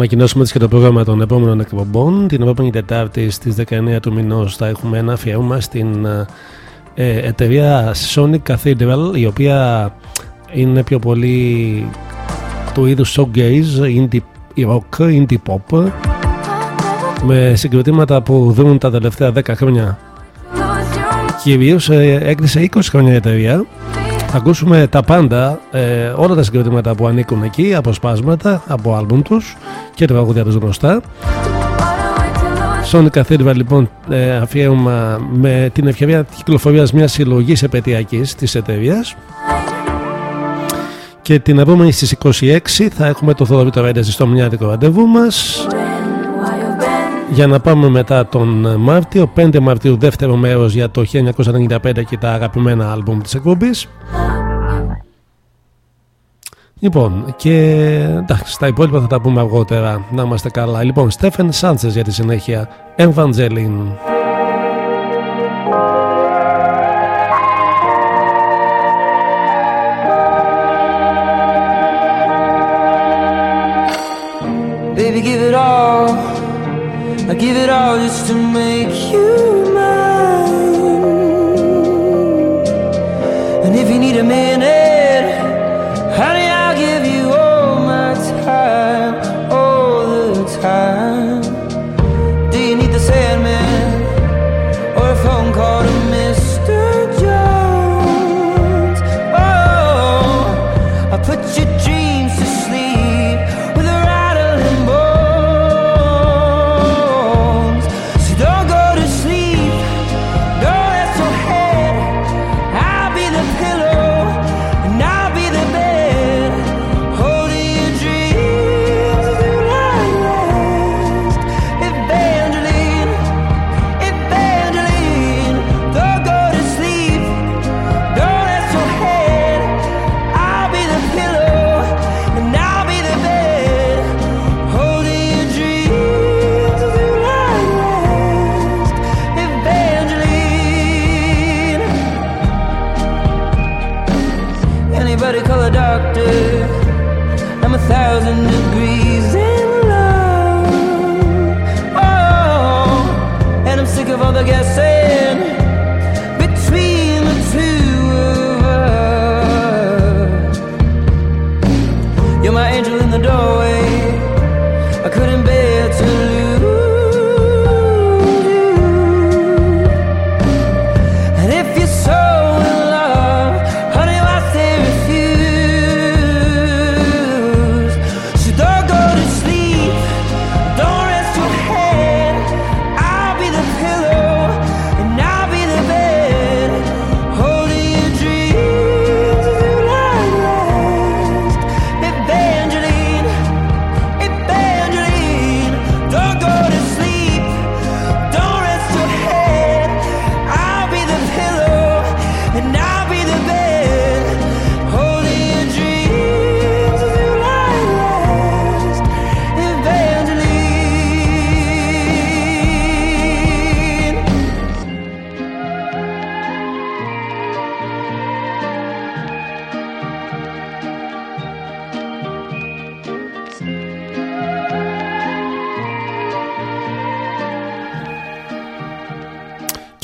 Ανακοινώσουμε έτσι και το πρόγραμμα των επόμενων εκπομπών. Την επόμενη Τετάρτη στις 19 του μηνός θα έχουμε ένα αφιέρωμα στην ε, εταιρεία Sonic Cathedral η οποία είναι πιο πολύ του είδους showgaze, indie rock, indie pop με συγκροτήματα που δρούν τα τελευταία 10 χρόνια. Κυρίως ε, έκλεισε 20 χρόνια η εταιρεία. Θα ακούσουμε τα πάντα, ε, όλα τα συγκροτήματα που ανήκουν εκεί, αποσπάσματα από άλμπουμ τους και τα τραγούδια τους γνωστά. Sonic Cathedral λοιπόν ε, αφιέρωμα με την ευκαιρία κυκλοφορίας μιας συλλογής επαιτειακής της εταιρείας. Και την επόμενη στις 26 θα έχουμε το Θοδωρή το Ρέντεζι στο μνιάτικο ραντεβού μας. Για να πάμε μετά τον Μάρτιο 5 Μαρτίου δεύτερο μέρος για το 1995 και τα αγαπημένα άλμπουμ της εκπομπής Λοιπόν, και εντάξει, τα υπόλοιπα θα τα πούμε αργότερα. Να είμαστε καλά. Λοιπόν, Στέφεν Σάντσες για τη συνέχεια. Evangeline. Baby, give it all. I give it all just to make you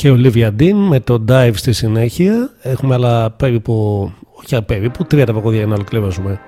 Και Olivia Dean με το Dive στη συνέχεια. Έχουμε άλλα περίπου, όχι περίπου, τρία τα παγωδία για να ολοκληρώσουμε.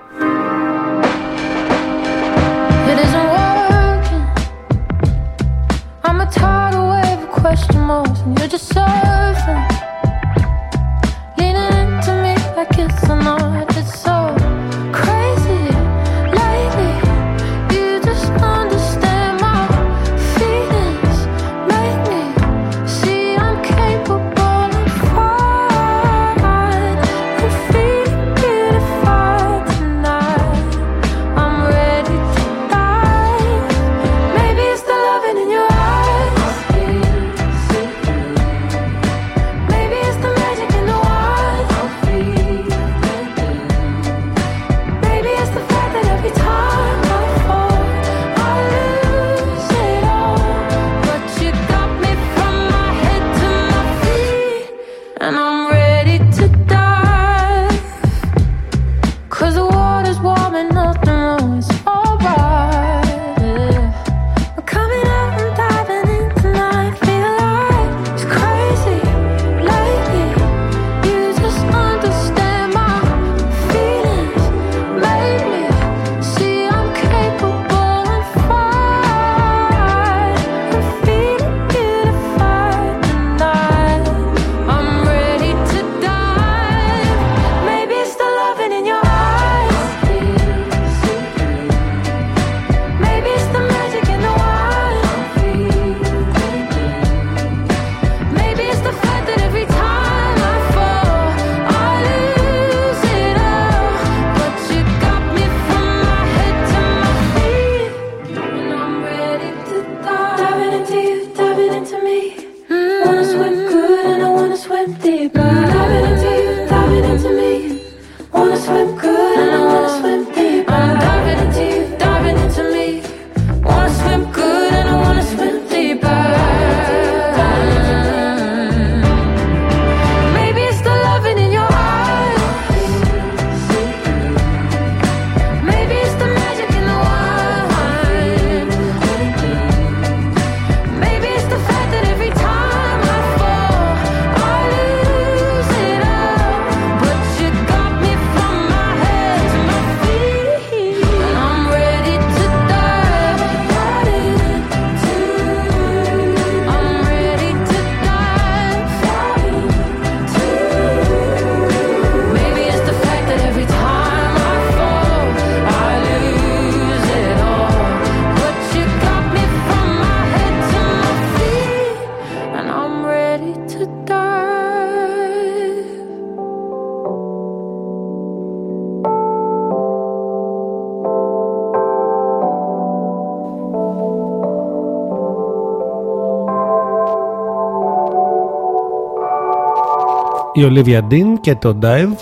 Η Olivia Dean και το Dive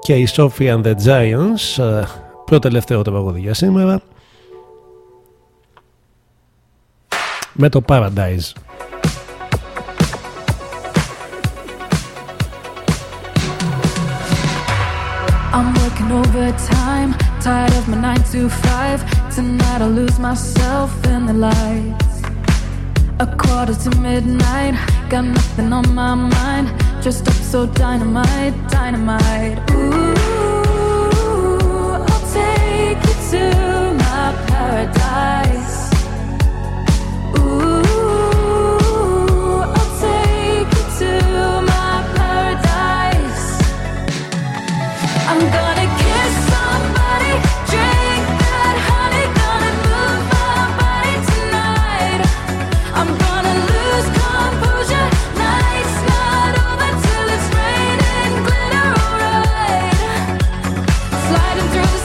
και η Sophie and the Giants ε, πρώτο τελευταίο τραγούδι για σήμερα με το Paradise I'm working overtime, tired of my 9 to 5. Tonight I'll lose myself in the lights. A quarter to midnight, got nothing on my mind. Dressed up so dynamite, dynamite. Ooh, I'll take you to my paradise.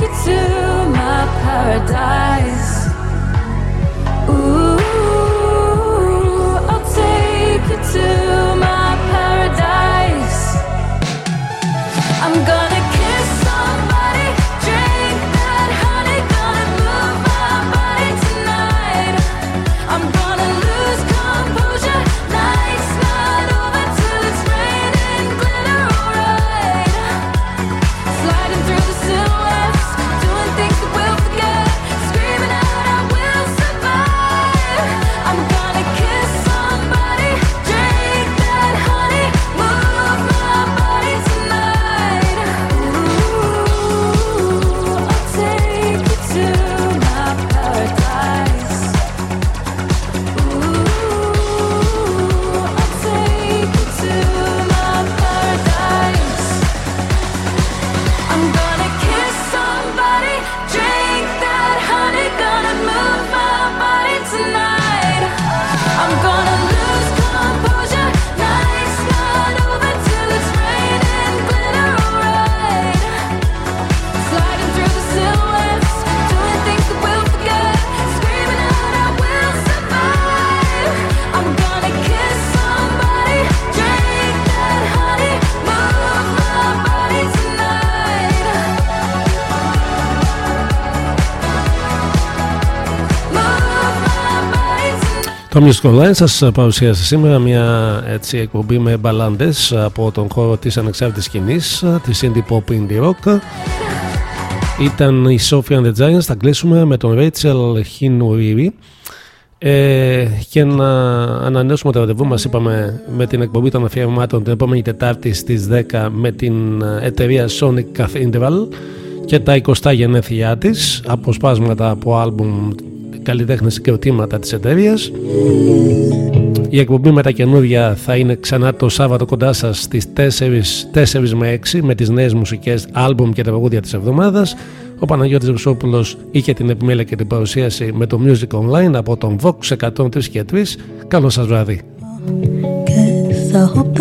You to my paradise. Ooh, I'll take you to my paradise. I'm gonna Το Music Online σας παρουσίασε σήμερα μια έτσι, εκπομπή με μπαλάντες από τον χώρο της ανεξάρτητης σκηνής της indie pop indie rock. Ήταν η Sophie and the Giants θα κλείσουμε με τον Rachel Hinuriri. Ε, και να ανανεώσουμε το ραντεβού μας είπαμε με την εκπομπή των αφιερωμάτων την επόμενη Τετάρτη στις 10 με την εταιρεία Sonic Cathedral και τα 20 γενέθλιά της. Αποσπάσματα από άλμπουμ καλλιτέχνες και οτήματα της εταιρείας η εκπομπή με τα καινούργια θα είναι ξανά το Σάββατο κοντά σας στις 4, 4 με 6 με τις νέες μουσικές άλμπουμ και τα τραγούδια της εβδομάδας. Ο Παναγιώτης Ρουσόπουλος είχε την επιμέλεια και την παρουσίαση με το Music Online από τον Vox 103 και 3. Καλό σας βράδυ. Cause I hope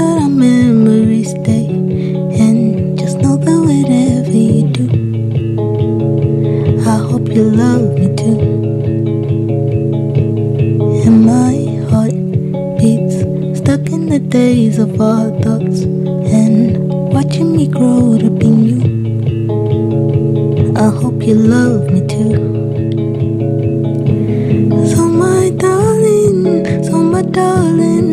days of our thoughts. And watching me grow up in you. I hope you love me too. So my darling, so my darling,